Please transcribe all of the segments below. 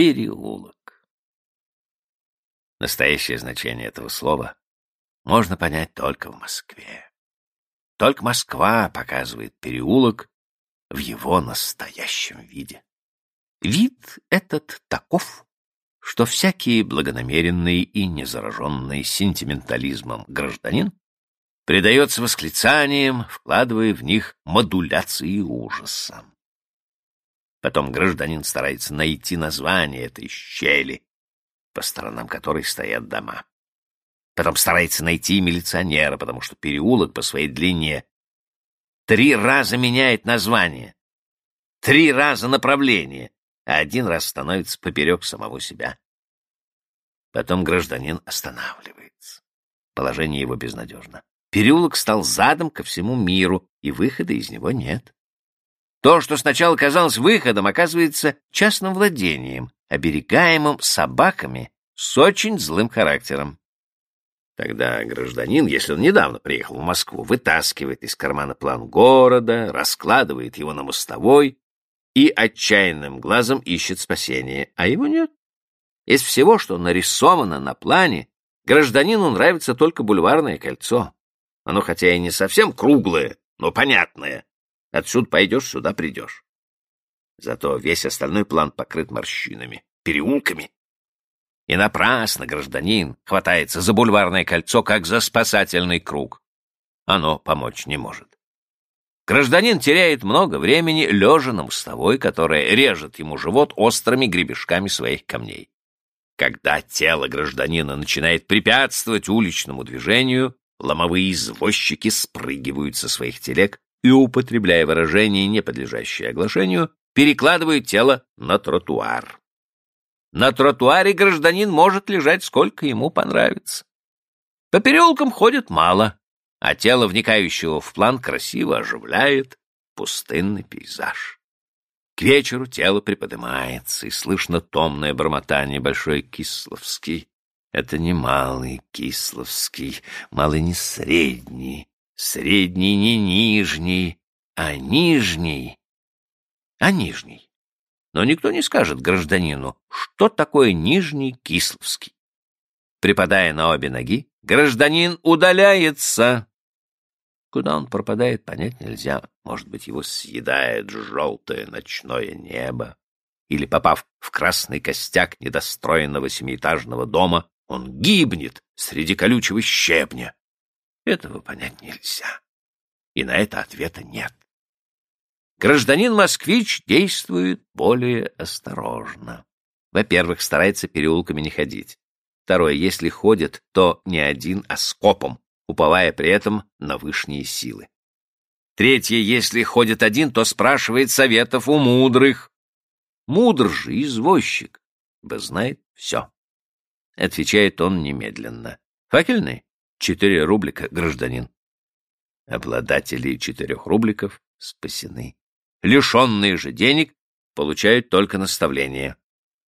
Переулок. Настоящее значение этого слова можно понять только в Москве. Только Москва показывает переулок в его настоящем виде. Вид этот таков, что всякий благонамеренный и незараженный сентиментализмом гражданин предается восклицаниям, вкладывая в них модуляции ужаса. Потом гражданин старается найти название этой щели, по сторонам которой стоят дома. Потом старается найти милиционера, потому что переулок по своей длине три раза меняет название, три раза направление, а один раз становится поперек самого себя. Потом гражданин останавливается. Положение его безнадежно. Переулок стал задом ко всему миру, и выхода из него нет. То, что сначала казалось выходом, оказывается частным владением, оберегаемым собаками с очень злым характером. Тогда гражданин, если он недавно приехал в Москву, вытаскивает из кармана план города, раскладывает его на мостовой и отчаянным глазом ищет спасения, а его нет. Из всего, что нарисовано на плане, гражданину нравится только бульварное кольцо. Оно хотя и не совсем круглое, но понятное. Отсюда пойдешь, сюда придешь. Зато весь остальной план покрыт морщинами, переулками. И напрасно гражданин хватается за бульварное кольцо, как за спасательный круг. Оно помочь не может. Гражданин теряет много времени, лежа на мостовой, которая режет ему живот острыми гребешками своих камней. Когда тело гражданина начинает препятствовать уличному движению, ломовые извозчики спрыгивают со своих телег и, употребляя выражение, не подлежащее оглашению, перекладывают тело на тротуар. На тротуаре гражданин может лежать сколько ему понравится. По переулкам ходит мало, а тело вникающего в план красиво оживляет пустынный пейзаж. К вечеру тело приподнимается, и слышно томное бормотание Большой Кисловский. Это не малый Кисловский, малый не средний, средний не нижний, а нижний, а нижний. Но никто не скажет гражданину, что такое Нижний Кисловский. Припадая на обе ноги, гражданин удаляется. Куда он пропадает, понять нельзя. Может быть, его съедает желтое ночное небо. Или, попав в красный костяк недостроенного семиэтажного дома, он гибнет среди колючего щебня. Этого понять нельзя. И на это ответа нет гражданин-москвич действует более осторожно. Во-первых, старается переулками не ходить. Второе, если ходит, то не один, а скопом, уповая при этом на вышние силы. Третье, если ходит один, то спрашивает советов у мудрых. Мудр же извозчик, ибо знает все. Отвечает он немедленно. Факельный? Четыре рублика, гражданин. Обладатели четырех рубликов спасены лишенные же денег, получают только наставление.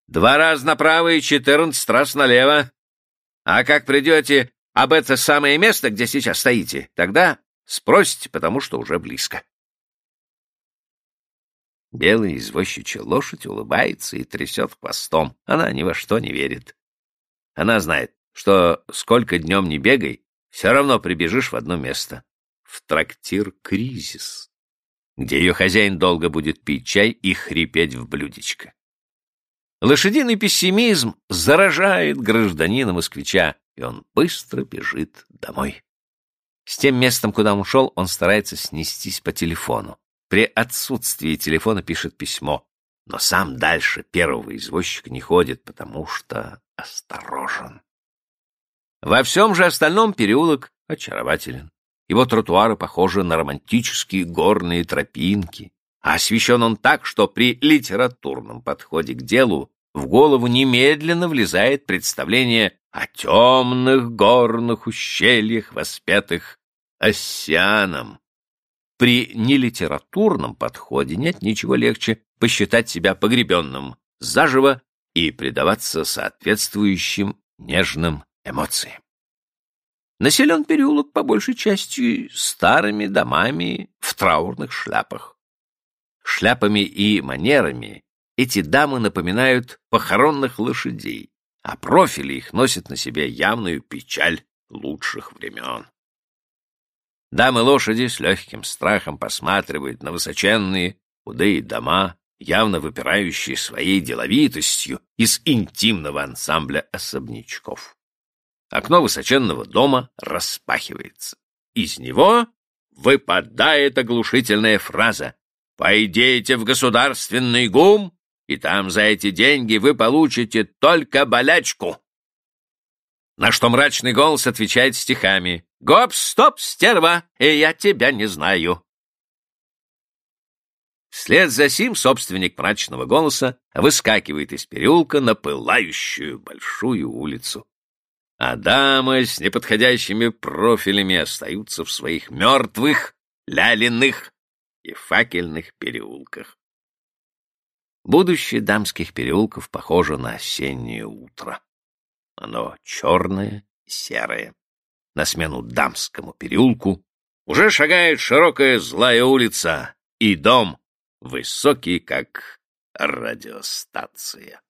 Два раза направо и четырнадцать раз налево. А как придете об это самое место, где сейчас стоите, тогда спросите, потому что уже близко. Белая извозчичья лошадь улыбается и трясет хвостом. Она ни во что не верит. Она знает, что сколько днем не бегай, все равно прибежишь в одно место. В трактир «Кризис» где ее хозяин долго будет пить чай и хрипеть в блюдечко. Лошадиный пессимизм заражает гражданина-москвича, и он быстро бежит домой. С тем местом, куда он ушел, он старается снестись по телефону. При отсутствии телефона пишет письмо, но сам дальше первого извозчика не ходит, потому что осторожен. Во всем же остальном переулок очарователен. Его тротуары похожи на романтические горные тропинки, а освещен он так, что при литературном подходе к делу в голову немедленно влезает представление о темных горных ущельях, воспетых Оссианом. При нелитературном подходе нет ничего легче посчитать себя погребенным заживо и предаваться соответствующим нежным эмоциям. Населен переулок по большей части старыми домами в траурных шляпах. Шляпами и манерами эти дамы напоминают похоронных лошадей, а профили их носят на себе явную печаль лучших времен. Дамы-лошади с легким страхом посматривают на высоченные, худые дома, явно выпирающие своей деловитостью из интимного ансамбля особнячков. Окно высоченного дома распахивается. Из него выпадает оглушительная фраза «Пойдите в государственный гум, и там за эти деньги вы получите только болячку». На что мрачный голос отвечает стихами «Гоп, стоп, стерва, и я тебя не знаю». Вслед за сим собственник мрачного голоса выскакивает из переулка на пылающую большую улицу. А дамы с неподходящими профилями остаются в своих мертвых, ляленных и факельных переулках. Будущее дамских переулков похоже на осеннее утро. Оно черное и серое. На смену дамскому переулку уже шагает широкая злая улица и дом, высокий, как радиостанция.